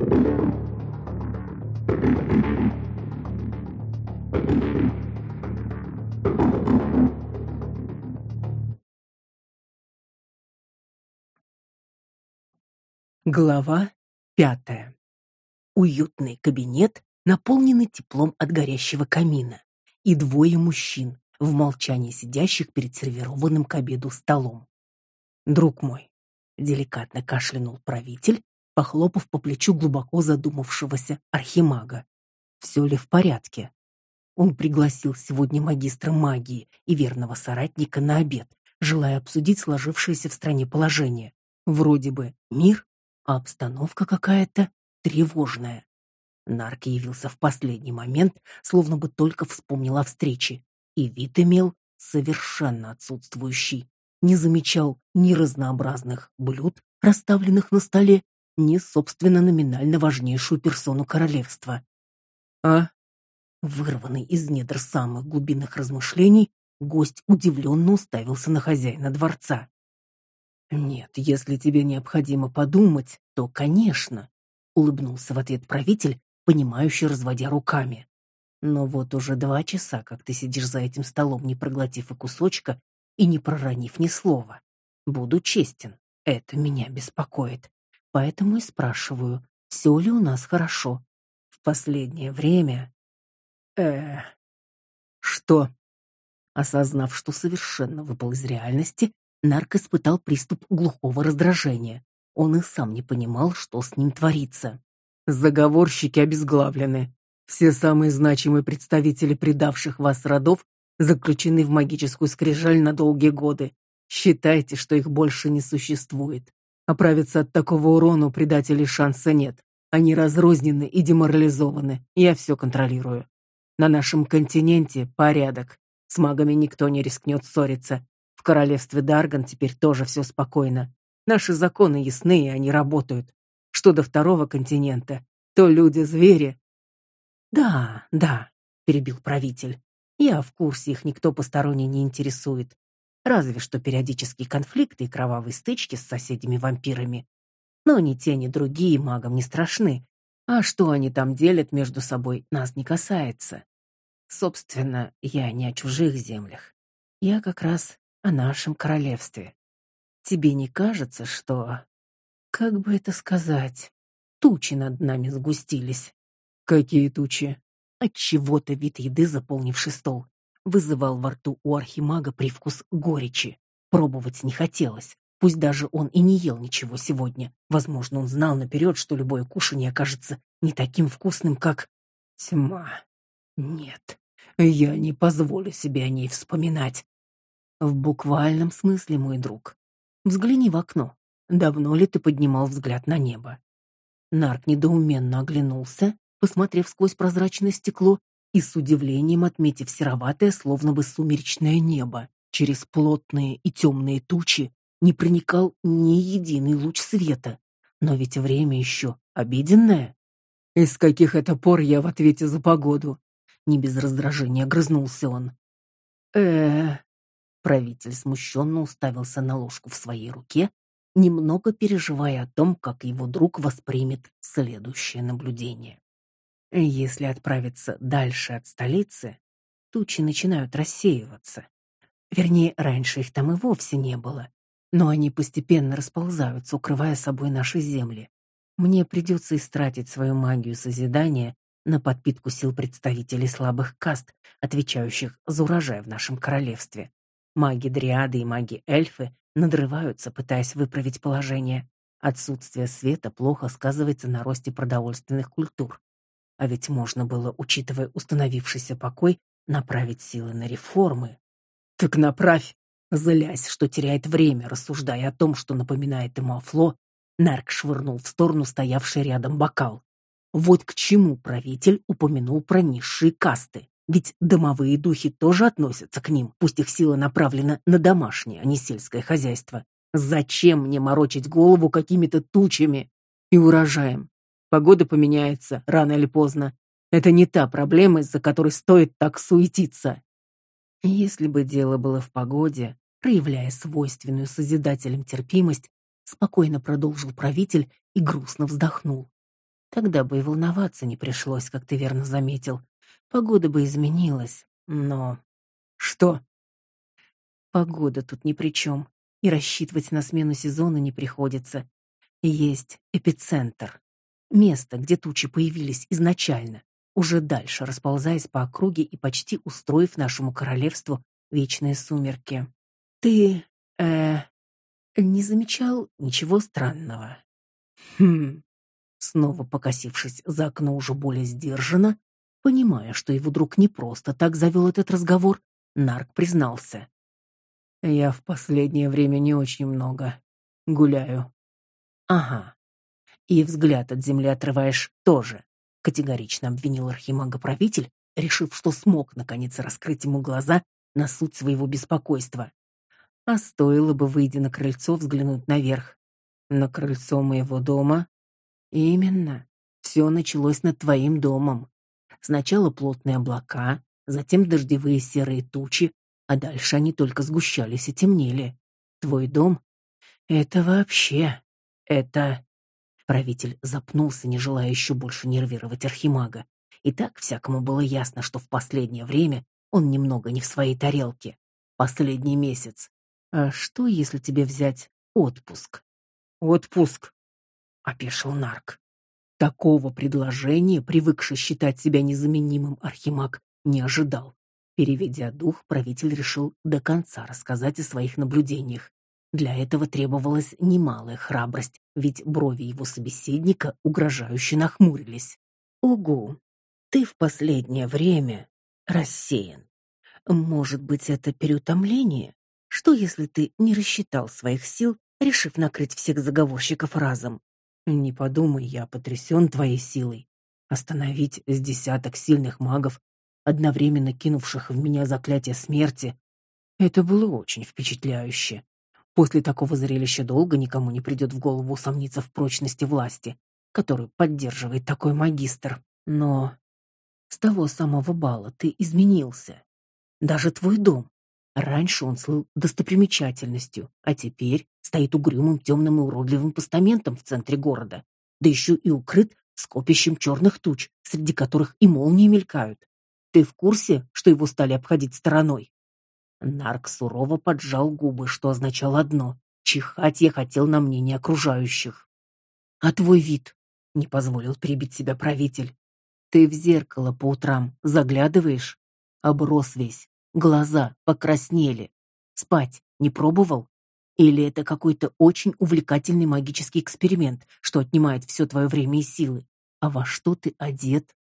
Глава пятая. Уютный кабинет, наполненный теплом от горящего камина, и двое мужчин в молчании сидящих перед сервированным к обеду столом. Друг мой, деликатно кашлянул правитель, похлопав по плечу глубоко задумавшегося архимага. Все ли в порядке? Он пригласил сегодня магистра магии и верного соратника на обед, желая обсудить сложившееся в стране положение. Вроде бы мир, а обстановка какая-то тревожная. Нарк явился в последний момент, словно бы только вспомнил о встрече, и вид имел совершенно отсутствующий. Не замечал ни разнообразных блюд, расставленных на столе, ни, собственно, номинально важнейшую персону королевства. А, вырванный из недр самых глубинных размышлений, гость удивленно уставился на хозяина дворца. Нет, если тебе необходимо подумать, то, конечно, улыбнулся в ответ правитель, понимающе разводя руками. Но вот уже два часа, как ты сидишь за этим столом, не проглотив и кусочка и не проронив ни слова. Буду честен, это меня беспокоит. Поэтому и спрашиваю, все ли у нас хорошо. В последнее время э Что? Осознав, что совершенно выпал из реальности, Нарк испытал приступ глухого раздражения. Он и сам не понимал, что с ним творится. Заговорщики обезглавлены. Все самые значимые представители предавших вас родов заключены в магическую скрижаль на долгие годы. Считайте, что их больше не существует. Оправиться от такого урона у предателей шанса нет. Они разрознены и деморализованы. Я все контролирую. На нашем континенте порядок. С магами никто не рискнет ссориться. В королевстве Дарган теперь тоже все спокойно. Наши законы ясны, и они работают. Что до второго континента, то люди-звери. Да, да, перебил правитель. Я в курсе, их никто посторонний не интересует. Разве что периодические конфликты и кровавые стычки с соседями-вампирами. Но ни те, ни другие магам не страшны. А что они там делят между собой, нас не касается. Собственно, я не о чужих землях. Я как раз о нашем королевстве. Тебе не кажется, что как бы это сказать, тучи над нами сгустились? Какие тучи? От чего-то вид еды, заполнивший стол, вызывал во рту у архимага привкус горечи. Пробовать не хотелось. Пусть даже он и не ел ничего сегодня. Возможно, он знал наперед, что любое кушанье окажется не таким вкусным, как тьма. Нет, я не позволю себе о ней вспоминать. В буквальном смысле, мой друг. Взгляни в окно. Давно ли ты поднимал взгляд на небо? Нарк недоуменно оглянулся, посмотрев сквозь прозрачное стекло и с удивлением отметив сероватое, словно бы сумеречное небо. Через плотные и темные тучи не проникал ни единый луч света. Но ведь время еще обеденное. Из каких это пор я в ответе за погоду? Не без раздражения грызнулся он. Э, Правитель смущенно уставился на ложку в своей руке, немного переживая о том, как его друг воспримет следующее наблюдение. Если отправиться дальше от столицы, тучи начинают рассеиваться. Вернее, раньше их там и вовсе не было, но они постепенно расползаются, укрывая собой наши земли. Мне придется истратить свою магию созидания на подпитку сил представителей слабых каст, отвечающих за урожай в нашем королевстве. Маги-дриады и маги-эльфы надрываются, пытаясь выправить положение. Отсутствие света плохо сказывается на росте продовольственных культур. А ведь можно было, учитывая установившийся покой, направить силы на реформы. Так направь, злясь, что теряет время, рассуждая о том, что напоминает ему о Фло, Нарк швырнул в сторону стоявший рядом бокал. Вот к чему правитель упомянул про низшие касты. Ведь домовые духи тоже относятся к ним, пусть их сила направлена на домашнее, а не сельское хозяйство. Зачем мне морочить голову какими-то тучами и урожаем? Погода поменяется рано или поздно. Это не та проблема, из-за которой стоит так суетиться. Если бы дело было в погоде, проявляя свойственную созидателям терпимость, спокойно продолжил правитель и грустно вздохнул. Тогда бы и волноваться не пришлось, как ты верно заметил. Погода бы изменилась, но... Что? Погода тут ни при чем, и рассчитывать на смену сезона не приходится. Есть эпицентр. Место, где тучи появились изначально, уже дальше расползаясь по округе и почти устроив нашему королевству вечные сумерки. Ты, э, не замечал ничего странного? Хм. Снова покосившись за окно уже более сдержанно, понимая, что его друг не просто так завел этот разговор, Нарк признался: "Я в последнее время не очень много гуляю". Ага. И взгляд от земли отрываешь тоже, категорично обвинил архимага правитель, решив, что смог наконец раскрыть ему глаза на суть своего беспокойства. А стоило бы, выйдя на крыльцо, взглянуть наверх. На крыльцо моего дома? Именно. Все началось над твоим домом. Сначала плотные облака, затем дождевые серые тучи, а дальше они только сгущались и темнели. Твой дом — это вообще это правитель запнулся, не желая еще больше нервировать архимага. И так всякому было ясно, что в последнее время он немного не в своей тарелке. Последний месяц. А что, если тебе взять отпуск? Отпуск, опешил Нарк. Такого предложения, привыкший считать себя незаменимым архимаг, не ожидал. Переведя дух, правитель решил до конца рассказать о своих наблюдениях для этого требовалась немалая храбрость, ведь брови его собеседника угрожающе нахмурились. Ого, ты в последнее время рассеян. Может быть, это переутомление? Что если ты не рассчитал своих сил, решив накрыть всех заговорщиков разом? Не подумай, я потрясен твоей силой. Остановить с десяток сильных магов, одновременно кинувших в меня заклятие смерти, это было очень впечатляюще. После такого зрелища долго никому не придет в голову сомниться в прочности власти, которую поддерживает такой магистр. Но с того самого бала ты изменился. Даже твой дом. Раньше он слыл достопримечательностью, а теперь стоит угрюмым темным и уродливым постаментом в центре города, да еще и укрыт скопищем черных туч, среди которых и молнии мелькают. Ты в курсе, что его стали обходить стороной? Нарк сурово поджал губы, что означало одно: чихать я хотел на мнение окружающих. А твой вид не позволил прибить себя правитель. Ты в зеркало по утрам заглядываешь, оброс весь, глаза покраснели. Спать не пробовал? Или это какой-то очень увлекательный магический эксперимент, что отнимает все твое время и силы? А во что ты одет?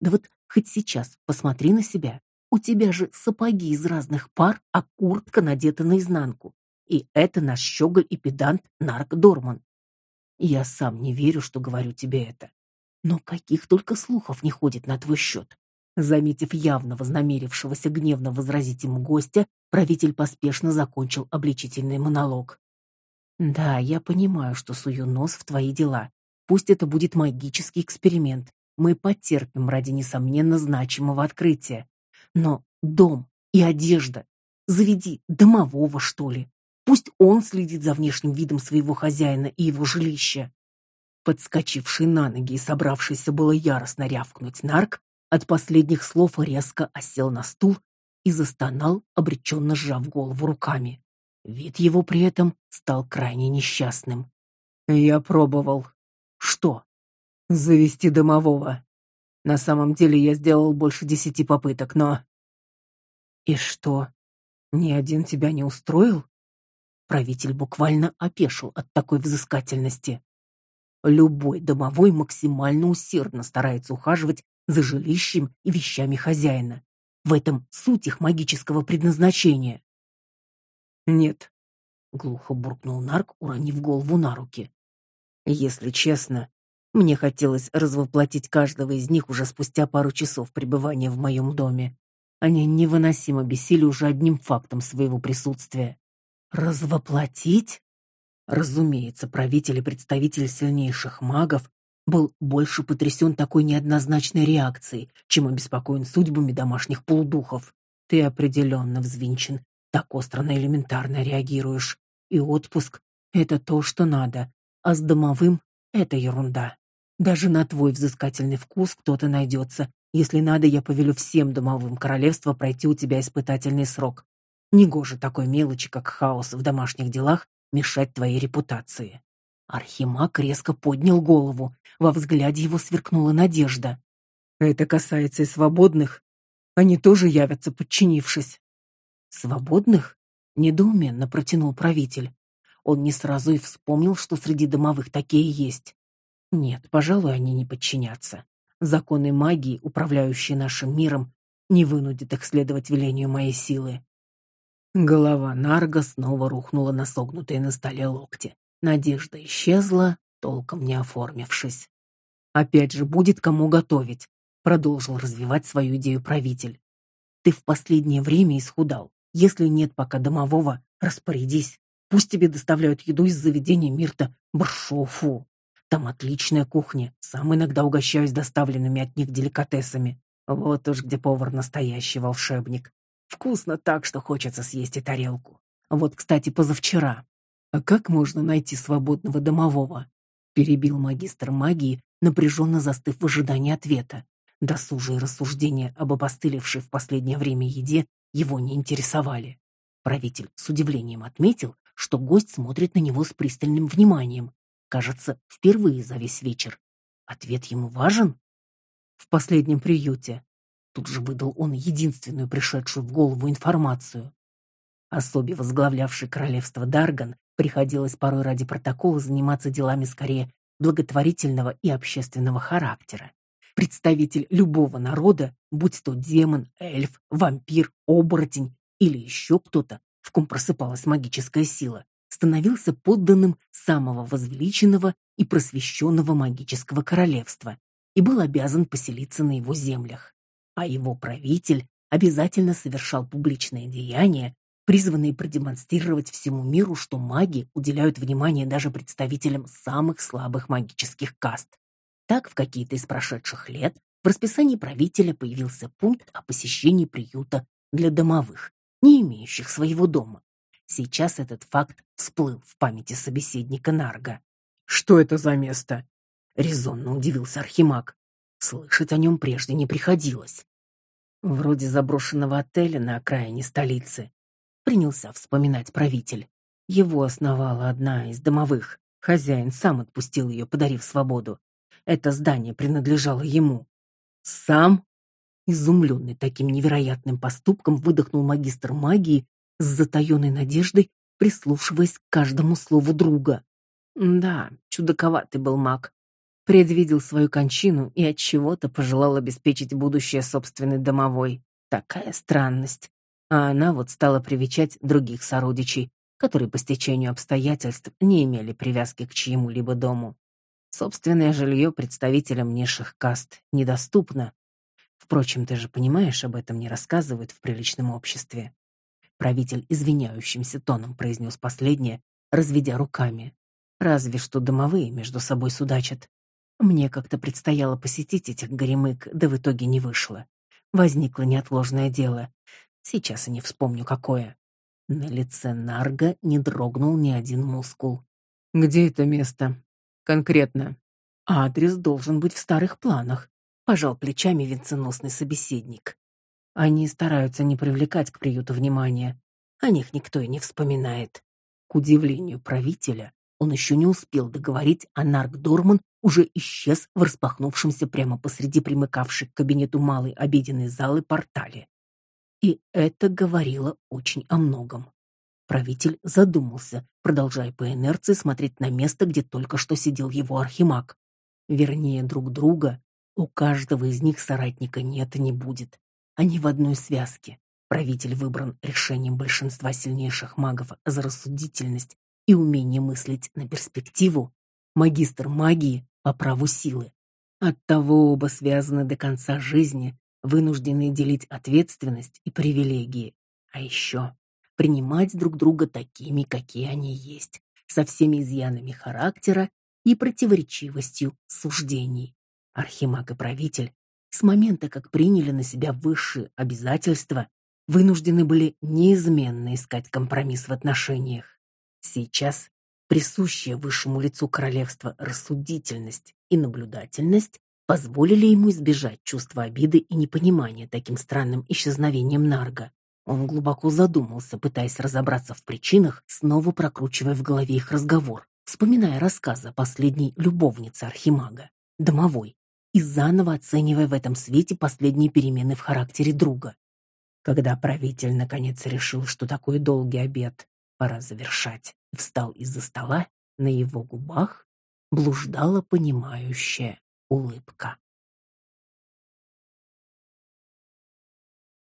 Да вот хоть сейчас посмотри на себя. У тебя же сапоги из разных пар, а куртка надета наизнанку. И это наш щеголь и педант Нарк Дорман. Я сам не верю, что говорю тебе это. Но каких только слухов не ходит на твой счет. Заметив явно вознамерившегося гневно возразить ему гостя, правитель поспешно закончил обличительный монолог. Да, я понимаю, что сую нос в твои дела. Пусть это будет магический эксперимент. Мы потерпим ради несомненно значимого открытия. Но дом и одежда. Заведи домового, что ли. Пусть он следит за внешним видом своего хозяина и его жилища. Подскочивший на ноги и собравшийся было яростно рявкнуть нарк, от последних слов резко осел на стул и застонал, обреченно сжав голову руками. Вид его при этом стал крайне несчастным. Я пробовал. Что? Завести домового. На самом деле я сделал больше десяти попыток, но И что? Ни один тебя не устроил? Правитель буквально опешил от такой взыскательности. Любой домовой максимально усердно старается ухаживать за жилищем и вещами хозяина. В этом суть их магического предназначения. Нет, глухо буркнул Нарк, уронив голову на руки. Если честно, мне хотелось развоплотить каждого из них уже спустя пару часов пребывания в моем доме. Они невыносимо бесили уже одним фактом своего присутствия. Развоплотить? Разумеется, правитель и представитель сильнейших магов был больше потрясен такой неоднозначной реакцией, чем обеспокоен судьбами домашних полудухов. Ты определенно взвинчен, так остро на элементарно реагируешь. И отпуск — это то, что надо, а с домовым — это ерунда. Даже на твой взыскательный вкус кто-то найдется. Если надо, я повелю всем домовым королевства пройти у тебя испытательный срок. Негоже такой мелочи, как хаос в домашних делах, мешать твоей репутации. Архимаг резко поднял голову. Во взгляде его сверкнула надежда. Это касается и свободных. Они тоже явятся, подчинившись. Свободных? Недоуменно протянул правитель. Он не сразу и вспомнил, что среди домовых такие есть. Нет, пожалуй, они не подчинятся. Законы магии, управляющие нашим миром, не вынудят их следовать велению моей силы. Голова Нарга снова рухнула на согнутые на столе локти. Надежда исчезла, толком не оформившись. Опять же, будет кому готовить, продолжил развивать свою идею правитель. Ты в последнее время исхудал. Если нет пока домового, распорядись. Пусть тебе доставляют еду из заведения Мирта Бршофу. Там отличная кухня. Сам иногда угощаюсь доставленными от них деликатесами. Вот уж где повар настоящий волшебник. Вкусно так, что хочется съесть и тарелку. Вот, кстати, позавчера. А как можно найти свободного домового? Перебил магистр магии, напряженно застыв в ожидании ответа. Досужие рассуждения об опостылевшей в последнее время еде его не интересовали. Правитель с удивлением отметил, что гость смотрит на него с пристальным вниманием. Кажется, впервые за весь вечер. Ответ ему важен? В последнем приюте Тут же выдал он единственную пришедшую в голову информацию. Особе, возглавлявшей королевство Дарган, приходилось порой ради протокола заниматься делами скорее благотворительного и общественного характера. Представитель любого народа, будь то демон, эльф, вампир, оборотень или еще кто-то, в ком просыпалась магическая сила, становился подданным самого возвеличенного и просвещенного магического королевства и был обязан поселиться на его землях а его правитель обязательно совершал публичные деяния, призванные продемонстрировать всему миру, что маги уделяют внимание даже представителям самых слабых магических каст. Так в какие-то из прошедших лет в расписании правителя появился пункт о посещении приюта для домовых, не имеющих своего дома. Сейчас этот факт всплыл в памяти собеседника Нарга. Что это за место? резонно удивился Архимаг. Слышать о нем прежде не приходилось. Вроде заброшенного отеля на окраине столицы. Принялся вспоминать правитель. Его основала одна из домовых. Хозяин сам отпустил ее, подарив свободу. Это здание принадлежало ему. Сам? Изумленный таким невероятным поступком выдохнул магистр магии с затаенной надеждой, прислушиваясь к каждому слову друга. Да, чудаковатый был маг предвидел свою кончину и от чего-то пожелал обеспечить будущее собственной домовой. Такая странность. А она вот стала привечать других сородичей, которые по стечению обстоятельств не имели привязки к чьему-либо дому. Собственное жилье представителям низших каст недоступно. Впрочем, ты же понимаешь, об этом не рассказывают в приличном обществе. Правитель извиняющимся тоном произнес последнее, разведя руками. Разве что домовые между собой судачат. Мне как-то предстояло посетить этих горемык, да в итоге не вышло. Возникло неотложное дело. Сейчас и не вспомню какое. На лице Нарга не дрогнул ни один мускул. Где это место? Конкретно. Адрес должен быть в старых планах. Пожал плечами венценосный собеседник. Они стараются не привлекать к приюту внимания. О них никто и не вспоминает. К удивлению правителя, он еще не успел договорить, а Нарк Дорман уже исчез в распахнувшемся прямо посреди примыкавшей к кабинету малой обеденной залы портале. И это говорило очень о многом. Правитель задумался, продолжая по инерции смотреть на место, где только что сидел его архимаг. Вернее, друг друга у каждого из них соратника нет и не будет. Они в одной связке. Правитель выбран решением большинства сильнейших магов за рассудительность и умение мыслить на перспективу. Магистр магии по праву силы. Оттого оба связаны до конца жизни, вынуждены делить ответственность и привилегии. А еще принимать друг друга такими, какие они есть, со всеми изъянами характера и противоречивостью суждений. Архимаг и правитель с момента, как приняли на себя высшие обязательства, вынуждены были неизменно искать компромисс в отношениях. Сейчас присущая высшему лицу королевства рассудительность и наблюдательность позволили ему избежать чувства обиды и непонимания таким странным исчезновением Нарга. Он глубоко задумался, пытаясь разобраться в причинах, снова прокручивая в голове их разговор, вспоминая рассказы о последней любовнице Архимага, домовой, и заново оценивая в этом свете последние перемены в характере друга. Когда правитель наконец решил, что такой долгий обед пора завершать, встал из-за стола, на его губах блуждала понимающая улыбка.